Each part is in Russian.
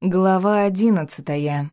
Глава одиннадцатая.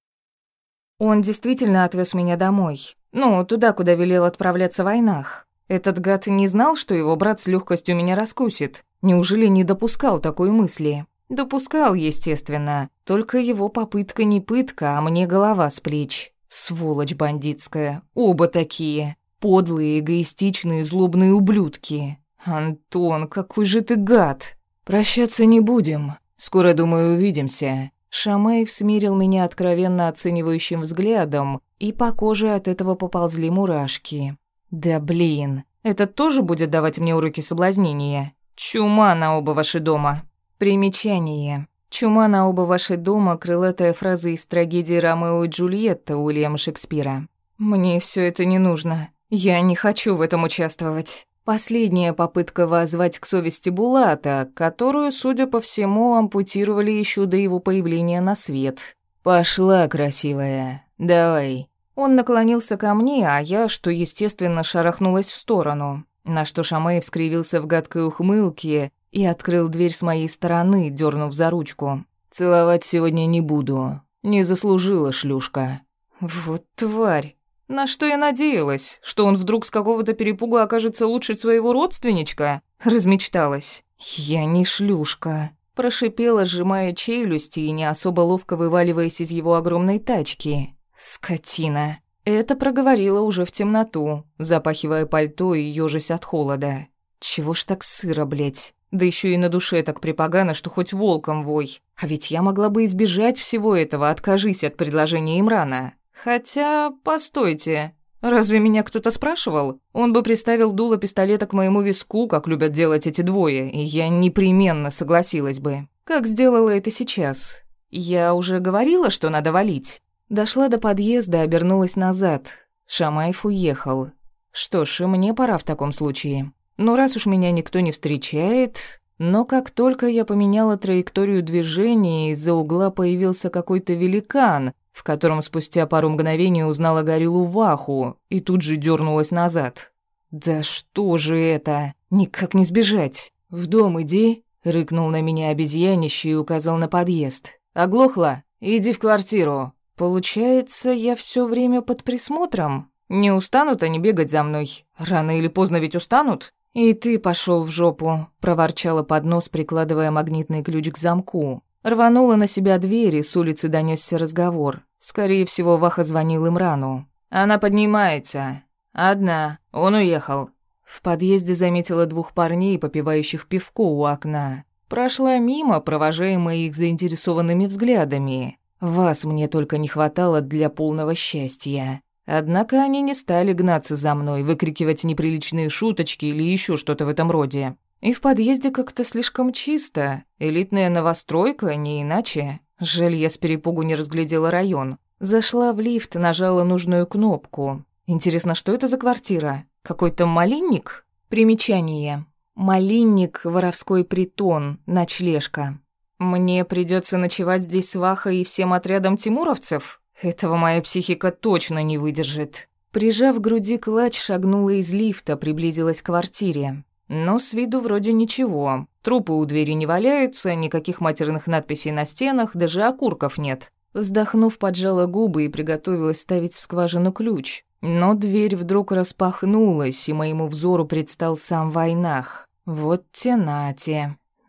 Он действительно отвез меня домой. Ну, туда, куда велел отправляться в войнах. Этот гад не знал, что его брат с легкостью меня раскусит. Неужели не допускал такой мысли? Допускал, естественно. Только его попытка не пытка, а мне голова с плеч. Сволочь бандитская. Оба такие. Подлые, эгоистичные, злобные ублюдки. Антон, какой же ты гад. Прощаться не будем. Скоро, думаю, увидимся. Шамаев смирил меня откровенно оценивающим взглядом, и по коже от этого поползли мурашки. «Да блин, это тоже будет давать мне уроки соблазнения? Чума на оба ваши дома!» Примечание. «Чума на оба ваши дома» — крылатая фраза из трагедии «Ромео и Джульетта» Уильяма Шекспира. «Мне все это не нужно. Я не хочу в этом участвовать». Последняя попытка воззвать к совести Булата, которую, судя по всему, ампутировали еще до его появления на свет. «Пошла, красивая, давай». Он наклонился ко мне, а я, что естественно, шарахнулась в сторону, на что Шамаев скривился в гадкой ухмылке и открыл дверь с моей стороны, дернув за ручку. «Целовать сегодня не буду. Не заслужила шлюшка». «Вот тварь». На что я надеялась? Что он вдруг с какого-то перепугу окажется лучше своего родственничка? Размечталась. Я не шлюшка. Прошипела, сжимая челюсти и не особо ловко вываливаясь из его огромной тачки. Скотина. Это проговорила уже в темноту, запахивая пальто и ёжась от холода. Чего ж так сыро, блядь? Да еще и на душе так припогано, что хоть волком вой. А ведь я могла бы избежать всего этого, откажись от предложения Имрана. Хотя, постойте, разве меня кто-то спрашивал? Он бы приставил дуло пистолета к моему виску, как любят делать эти двое, и я непременно согласилась бы. Как сделала это сейчас? Я уже говорила, что надо валить. Дошла до подъезда, обернулась назад. Шамаев уехал. Что ж, и мне пора в таком случае. Ну, раз уж меня никто не встречает... Но как только я поменяла траекторию движения, из-за угла появился какой-то великан, в котором спустя пару мгновений узнала Гориллу Ваху и тут же дернулась назад. «Да что же это? Никак не сбежать!» «В дом иди!» — рыкнул на меня обезьянище и указал на подъезд. «Оглохла? Иди в квартиру!» «Получается, я все время под присмотром? Не устанут они бегать за мной? Рано или поздно ведь устанут?» «И ты пошел в жопу», — проворчала под нос, прикладывая магнитный ключ к замку. Рванула на себя дверь, и с улицы донесся разговор. Скорее всего, Ваха звонил Имрану. «Она поднимается. Одна. Он уехал». В подъезде заметила двух парней, попивающих пивко у окна. Прошла мимо, провожаемая их заинтересованными взглядами. Вас мне только не хватало для полного счастья. Однако они не стали гнаться за мной, выкрикивать неприличные шуточки или еще что-то в этом роде. И в подъезде как-то слишком чисто. Элитная новостройка, не иначе. Жаль, я с перепугу не разглядела район. Зашла в лифт, нажала нужную кнопку. Интересно, что это за квартира? Какой-то малинник? Примечание. Малинник, воровской притон, ночлежка. Мне придется ночевать здесь с Вахой и всем отрядом тимуровцев? Этого моя психика точно не выдержит. Прижав к груди клатч, шагнула из лифта, приблизилась к квартире. Но с виду вроде ничего. Трупы у двери не валяются, никаких матерных надписей на стенах, даже окурков нет. Вздохнув, поджала губы и приготовилась ставить в скважину ключ. Но дверь вдруг распахнулась, и моему взору предстал сам Войнах. Вот те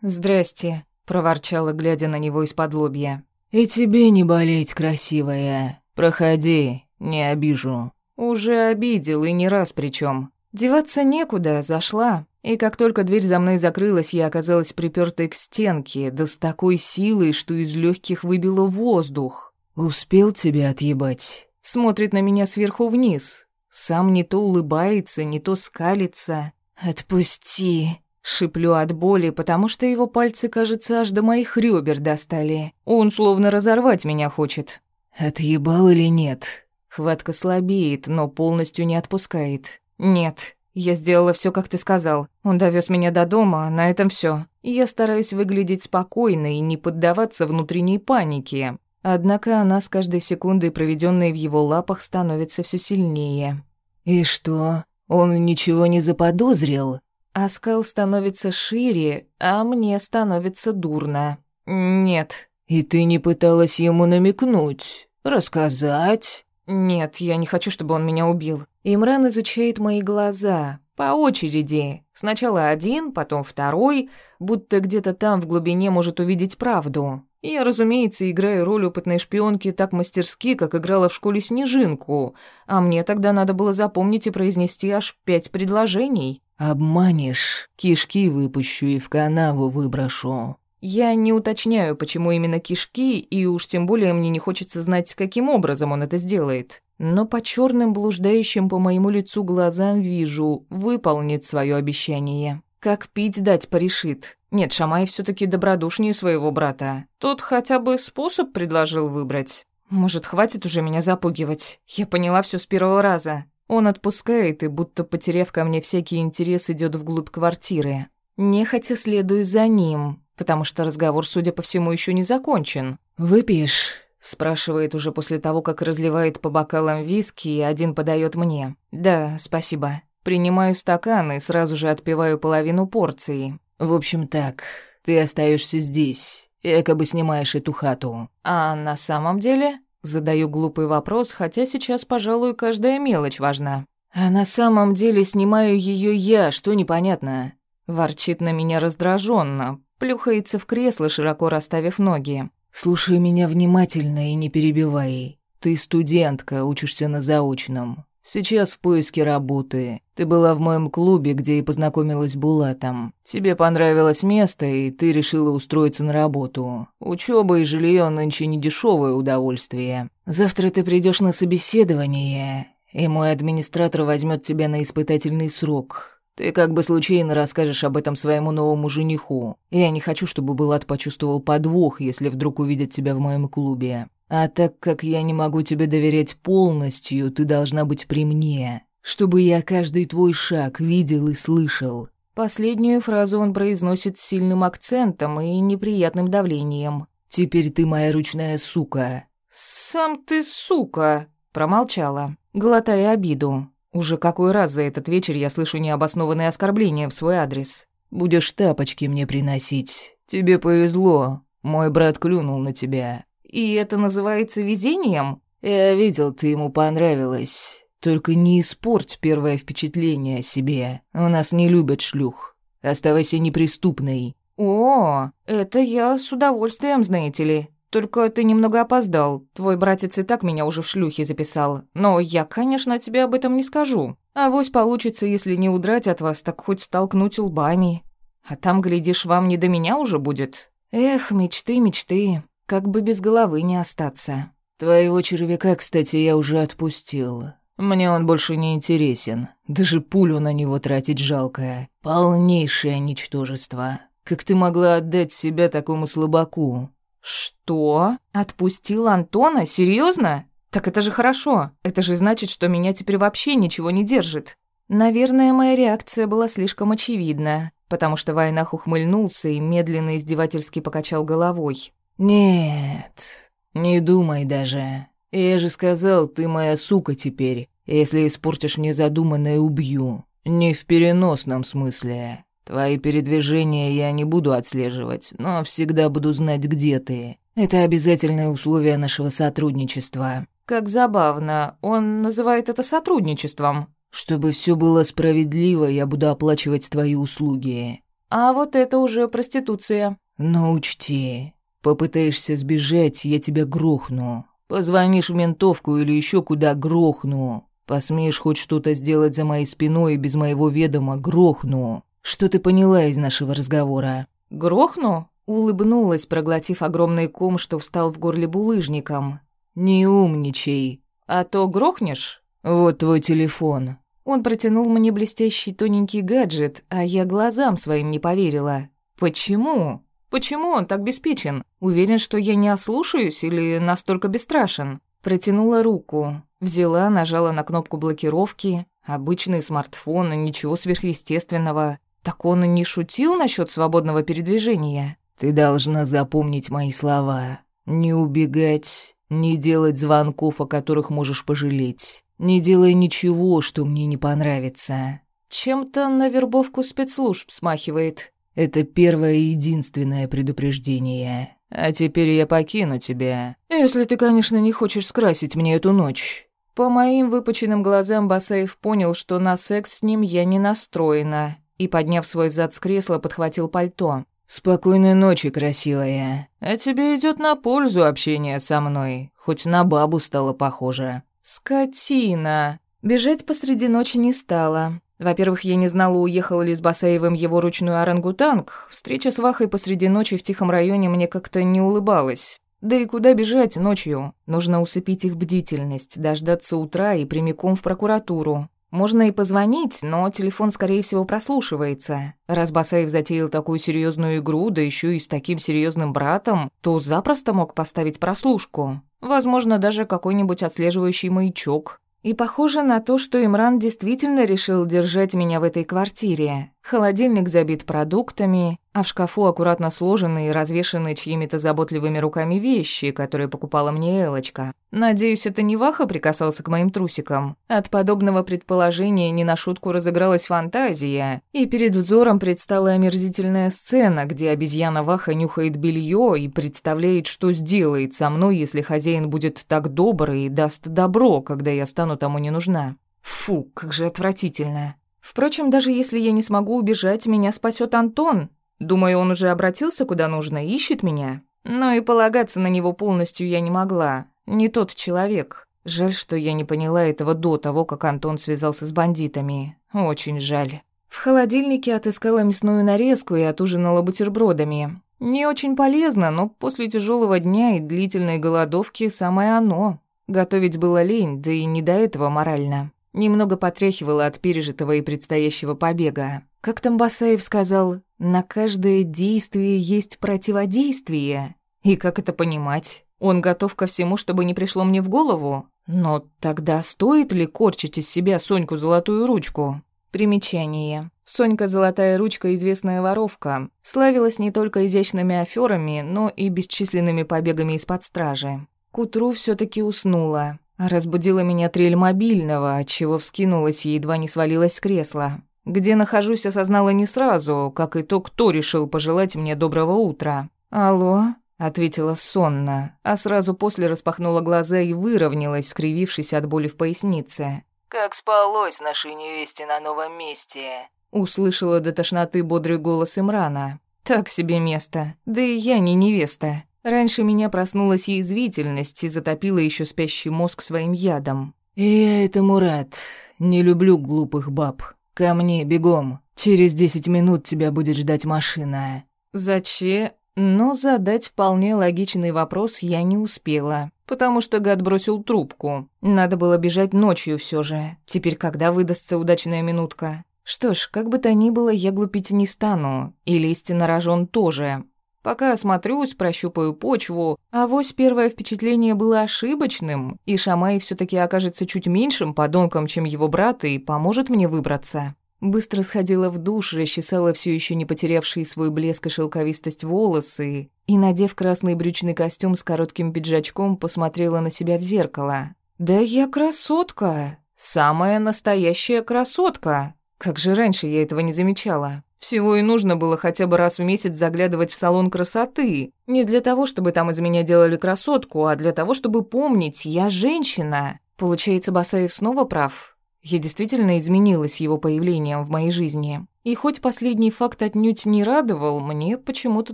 «Здрасте», — проворчала, глядя на него из-под лобья. «И тебе не болеть, красивая. Проходи, не обижу». «Уже обидел, и не раз причем. Деваться некуда, зашла. И как только дверь за мной закрылась, я оказалась припертой к стенке, да с такой силой, что из легких выбило воздух. «Успел тебя отъебать?» Смотрит на меня сверху вниз. Сам не то улыбается, не то скалится. «Отпусти!» Шиплю от боли, потому что его пальцы, кажется, аж до моих ребер достали. Он словно разорвать меня хочет. «Отъебал или нет?» Хватка слабеет, но полностью не отпускает. «Нет, я сделала все, как ты сказал. Он довез меня до дома, а на этом все. Я стараюсь выглядеть спокойно и не поддаваться внутренней панике. Однако она с каждой секундой, проведенной в его лапах, становится все сильнее. «И что? Он ничего не заподозрил?» Оскал становится шире, а мне становится дурно. «Нет». «И ты не пыталась ему намекнуть, рассказать?» «Нет, я не хочу, чтобы он меня убил». Имран изучает мои глаза, по очереди. Сначала один, потом второй, будто где-то там в глубине может увидеть правду. Я, разумеется, играю роль опытной шпионки так мастерски, как играла в школе Снежинку, а мне тогда надо было запомнить и произнести аж пять предложений. «Обманешь, кишки выпущу и в канаву выброшу». Я не уточняю, почему именно кишки, и уж тем более мне не хочется знать, каким образом он это сделает. Но по черным блуждающим по моему лицу глазам вижу, выполнит свое обещание. Как пить дать порешит. Нет, Шамай все таки добродушнее своего брата. Тот хотя бы способ предложил выбрать. Может, хватит уже меня запугивать? Я поняла все с первого раза. Он отпускает и, будто потеряв ко мне всякий интерес, идет вглубь квартиры. Нехотя следую за ним, потому что разговор, судя по всему, еще не закончен. «Выпьешь?» — спрашивает уже после того, как разливает по бокалам виски и один подает мне. «Да, спасибо». Принимаю стакан и сразу же отпиваю половину порции. «В общем так, ты остаешься здесь, якобы снимаешь эту хату». «А на самом деле?» Задаю глупый вопрос, хотя сейчас, пожалуй, каждая мелочь важна. «А на самом деле снимаю ее я, что непонятно?» Ворчит на меня раздраженно, плюхается в кресло, широко расставив ноги. «Слушай меня внимательно и не перебивай. Ты студентка, учишься на заочном. Сейчас в поиске работы. Ты была в моем клубе, где и познакомилась с Булатом. Тебе понравилось место, и ты решила устроиться на работу. Учеба и жилье нынче не дешевое удовольствие. Завтра ты придешь на собеседование, и мой администратор возьмет тебя на испытательный срок. Ты как бы случайно расскажешь об этом своему новому жениху. Я не хочу, чтобы Булат почувствовал подвох, если вдруг увидит тебя в моем клубе. А так как я не могу тебе доверять полностью, ты должна быть при мне, чтобы я каждый твой шаг видел и слышал». Последнюю фразу он произносит с сильным акцентом и неприятным давлением. «Теперь ты моя ручная сука». «Сам ты сука», — промолчала, глотая обиду. Уже какой раз за этот вечер я слышу необоснованные оскорбления в свой адрес. «Будешь тапочки мне приносить. Тебе повезло. Мой брат клюнул на тебя». «И это называется везением?» «Я видел, ты ему понравилась. Только не испорть первое впечатление о себе. У нас не любят шлюх. Оставайся неприступной». «О, это я с удовольствием, знаете ли. Только ты немного опоздал. Твой братец и так меня уже в шлюхе записал. Но я, конечно, тебе об этом не скажу. А вось получится, если не удрать от вас, так хоть столкнуть лбами. А там, глядишь, вам не до меня уже будет. Эх, мечты, мечты. Как бы без головы не остаться. Твоего червяка, кстати, я уже отпустил. Мне он больше не интересен. Даже пулю на него тратить жалко. Полнейшее ничтожество. Как ты могла отдать себя такому слабаку? «Что? Отпустил Антона? Серьезно? Так это же хорошо. Это же значит, что меня теперь вообще ничего не держит». Наверное, моя реакция была слишком очевидна, потому что Войнах ухмыльнулся и медленно издевательски покачал головой. «Нет, не думай даже. Я же сказал, ты моя сука теперь. Если испортишь мне задуманное, убью. Не в переносном смысле. Твои передвижения я не буду отслеживать, но всегда буду знать, где ты. Это обязательное условие нашего сотрудничества. Как забавно, он называет это сотрудничеством. Чтобы все было справедливо, я буду оплачивать твои услуги. А вот это уже проституция. Но учти, попытаешься сбежать, я тебя грохну. Позвонишь в ментовку или еще куда грохну. Посмеешь хоть что-то сделать за моей спиной без моего ведома, грохну. Что ты поняла из нашего разговора?» «Грохну?» Улыбнулась, проглотив огромный ком, что встал в горле булыжником. «Не умничай. А то грохнешь?» «Вот твой телефон». Он протянул мне блестящий тоненький гаджет, а я глазам своим не поверила. «Почему? Почему он так беспечен? Уверен, что я не ослушаюсь или настолько бесстрашен?» Протянула руку, взяла, нажала на кнопку блокировки. Обычный смартфон, ничего сверхъестественного. Так он и не шутил насчет свободного передвижения. Ты должна запомнить мои слова. Не убегать, не делать звонков, о которых можешь пожалеть. Не делай ничего, что мне не понравится. Чем-то на вербовку спецслужб смахивает. Это первое и единственное предупреждение. А теперь я покину тебя. Если ты, конечно, не хочешь скрасить мне эту ночь». По моим выпученным глазам Басаев понял, что на секс с ним я не настроена, и, подняв свой зад с кресла, подхватил пальто. «Спокойной ночи, красивая. А тебе идет на пользу общение со мной, хоть на бабу стало похоже». «Скотина!» Бежать посреди ночи не стала. Во-первых, я не знала, уехал ли с Басаевым его ручной орангутанг. Встреча с Вахой посреди ночи в тихом районе мне как-то не улыбалась. Да и куда бежать ночью? Нужно усыпить их бдительность, дождаться утра и прямиком в прокуратуру. Можно и позвонить, но телефон, скорее всего, прослушивается. Раз Басаев затеял такую серьезную игру, да еще и с таким серьезным братом, то запросто мог поставить прослушку. Возможно, даже какой-нибудь отслеживающий маячок. И похоже на то, что Имран действительно решил держать меня в этой квартире. Холодильник забит продуктами, а в шкафу аккуратно сложены и развешаны чьими-то заботливыми руками вещи, которые покупала мне Элочка. Надеюсь, это не Ваха прикасался к моим трусикам. От подобного предположения не на шутку разыгралась фантазия, и перед взором предстала омерзительная сцена, где обезьяна Ваха нюхает белье и представляет, что сделает со мной, если хозяин будет так добр и даст добро, когда я стану тому не нужна. Фу, как же отвратительно. Впрочем, даже если я не смогу убежать, меня спасет Антон. Думаю, он уже обратился куда нужно, ищет меня. Но и полагаться на него полностью я не могла. Не тот человек. Жаль, что я не поняла этого до того, как Антон связался с бандитами. Очень жаль. В холодильнике отыскала мясную нарезку и отужинала бутербродами. Не очень полезно, но после тяжелого дня и длительной голодовки самое оно. Готовить было лень, да и не до этого морально. Немного потряхивало от пережитого и предстоящего побега. Как там Басаев сказал, на каждое действие есть противодействие. И как это понимать? Он готов ко всему, чтобы не пришло мне в голову? Но тогда стоит ли корчить из себя Соньку золотую ручку? Примечание. Сонька Золотая Ручка – известная воровка. Славилась не только изящными аферами, но и бесчисленными побегами из-под стражи. К утру все таки уснула. Разбудила меня трель мобильного, отчего вскинулась и едва не свалилась с кресла. Где нахожусь, осознала не сразу, как и то, кто решил пожелать мне доброго утра. «Алло?» — ответила сонно, а сразу после распахнула глаза и выровнялась, скривившись от боли в пояснице. «Как спалось нашей невесте на новом месте?» Услышала до тошноты бодрый голос Имрана. «Так себе место. Да и я не невеста. Раньше меня проснулась язвительность и затопила еще спящий мозг своим ядом. «Я это Мурат. Не люблю глупых баб. Ко мне, бегом. Через десять минут тебя будет ждать машина». «Зачем?» Но задать вполне логичный вопрос я не успела, потому что гад бросил трубку. Надо было бежать ночью все же. Теперь когда выдастся удачная минутка? Что ж, как бы то ни было, я глупить не стану. И лезть на рожон тоже. Пока осмотрюсь, прощупаю почву, а вось первое впечатление было ошибочным, и Шамай все таки окажется чуть меньшим подонком, чем его брат, и поможет мне выбраться. Быстро сходила в душ, расчесала все еще не потерявшие свой блеск и шелковистость волосы, и, надев красный брючный костюм с коротким пиджачком, посмотрела на себя в зеркало. «Да я красотка! Самая настоящая красотка! Как же раньше я этого не замечала!» Всего и нужно было хотя бы раз в месяц заглядывать в салон красоты. Не для того, чтобы там из меня делали красотку, а для того, чтобы помнить, я женщина. Получается, Басаев снова прав. Я действительно изменилась его появлением в моей жизни. И хоть последний факт отнюдь не радовал, мне почему-то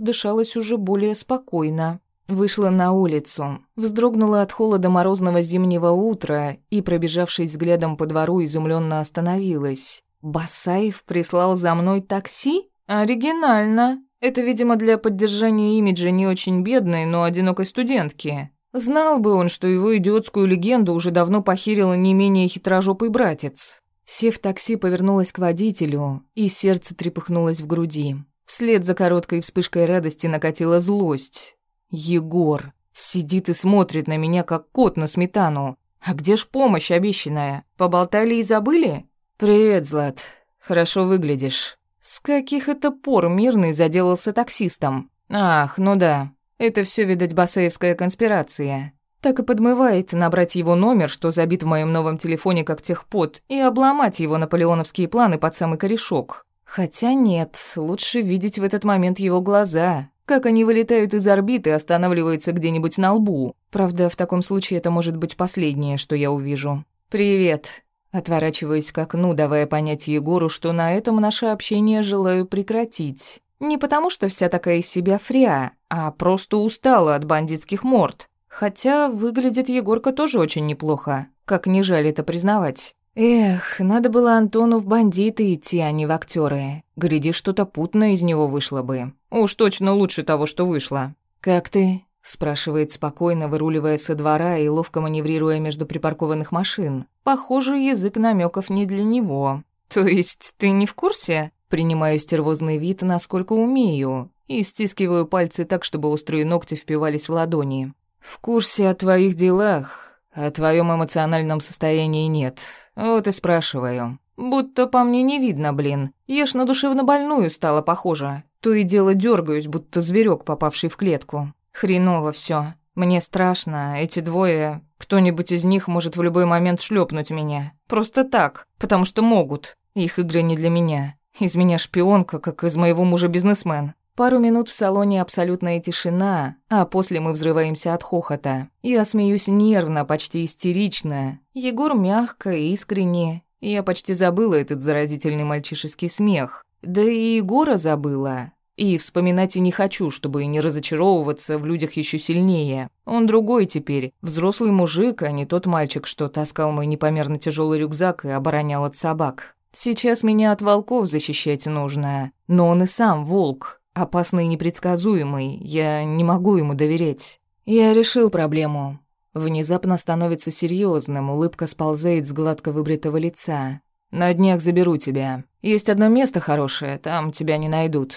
дышалось уже более спокойно. Вышла на улицу, вздрогнула от холода морозного зимнего утра и, пробежавшись взглядом по двору, изумленно остановилась. Басаев прислал за мной такси? Оригинально. Это, видимо, для поддержания имиджа не очень бедной, но одинокой студентки. Знал бы он, что его идиотскую легенду уже давно похерил не менее хитрожопый братец. Сев в такси, повернулась к водителю, и сердце трепыхнулось в груди. Вслед за короткой вспышкой радости накатила злость. Егор сидит и смотрит на меня, как кот на сметану. А где ж помощь обещанная? Поболтали и забыли? «Привет, Злат. Хорошо выглядишь. С каких это пор Мирный заделался таксистом? Ах, ну да. Это все, видать, басаевская конспирация. Так и подмывает набрать его номер, что забит в моем новом телефоне как техпод, и обломать его наполеоновские планы под самый корешок. Хотя нет, лучше видеть в этот момент его глаза. как они вылетают из орбиты и останавливаются где-нибудь на лбу. Правда, в таком случае это может быть последнее, что я увижу. «Привет». Отворачиваюсь к окну, давая понять Егору, что на этом наше общение желаю прекратить. Не потому, что вся такая из себя фриа, а просто устала от бандитских морд. Хотя выглядит Егорка тоже очень неплохо, как не жаль это признавать. Эх, надо было Антону в бандиты идти, а не в актеры. Гляди, что-то путное из него вышло бы. Уж точно лучше того, что вышло. «Как ты?» – спрашивает спокойно, выруливая со двора и ловко маневрируя между припаркованных машин. Похоже, язык намеков не для него. «То есть ты не в курсе?» Принимаю стервозный вид, насколько умею, и стискиваю пальцы так, чтобы острые ногти впивались в ладони. «В курсе о твоих делах, о твоем эмоциональном состоянии нет. Вот и спрашиваю. Будто по мне не видно, блин. Я ж на душевно больную стала похожа. То и дело дергаюсь, будто зверек, попавший в клетку. Хреново все. Мне страшно. Эти двое... Кто-нибудь из них может в любой момент шлепнуть меня. Просто так. Потому что могут. Их игры не для меня. Из меня шпионка, как из моего мужа бизнесмен. Пару минут в салоне абсолютная тишина, а после мы взрываемся от хохота. Я смеюсь нервно, почти истерично. Егор мягко и искренне. Я почти забыла этот заразительный мальчишеский смех. Да и Егора забыла. И вспоминать и не хочу, чтобы не разочаровываться в людях еще сильнее. Он другой теперь, взрослый мужик, а не тот мальчик, что таскал мой непомерно тяжелый рюкзак и оборонял от собак. Сейчас меня от волков защищать нужно, но он и сам волк, опасный и непредсказуемый, я не могу ему доверять. Я решил проблему. Внезапно становится серьезным, улыбка сползает с гладко выбритого лица. На днях заберу тебя. Есть одно место хорошее, там тебя не найдут.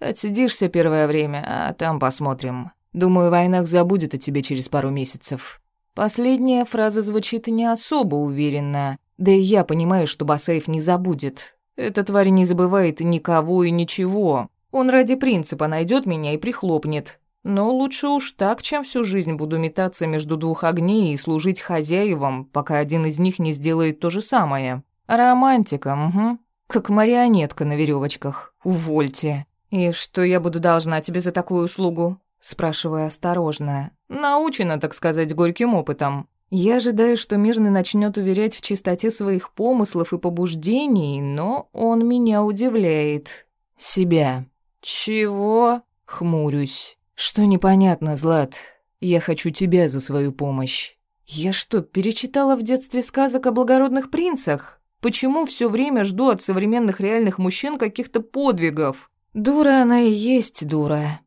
Отсидишься первое время, а там посмотрим. Думаю, войнах забудет о тебе через пару месяцев. Последняя фраза звучит не особо уверенно. Да и я понимаю, что Басаев не забудет. Эта тварь не забывает никого и ничего. Он ради принципа найдет меня и прихлопнет. Но лучше уж так, чем всю жизнь буду метаться между двух огней и служить хозяевам, пока один из них не сделает то же самое. Романтика, угу. Как марионетка на веревочках. Увольте. И что я буду должна тебе за такую услугу? Спрашиваю осторожно. Научена, так сказать, горьким опытом. Я ожидаю, что Мирный начнет уверять в чистоте своих помыслов и побуждений, но он меня удивляет. Себя. «Чего?» — хмурюсь. «Что непонятно, Злат? Я хочу тебя за свою помощь». «Я что, перечитала в детстве сказок о благородных принцах? Почему все время жду от современных реальных мужчин каких-то подвигов?» «Дура она и есть дура.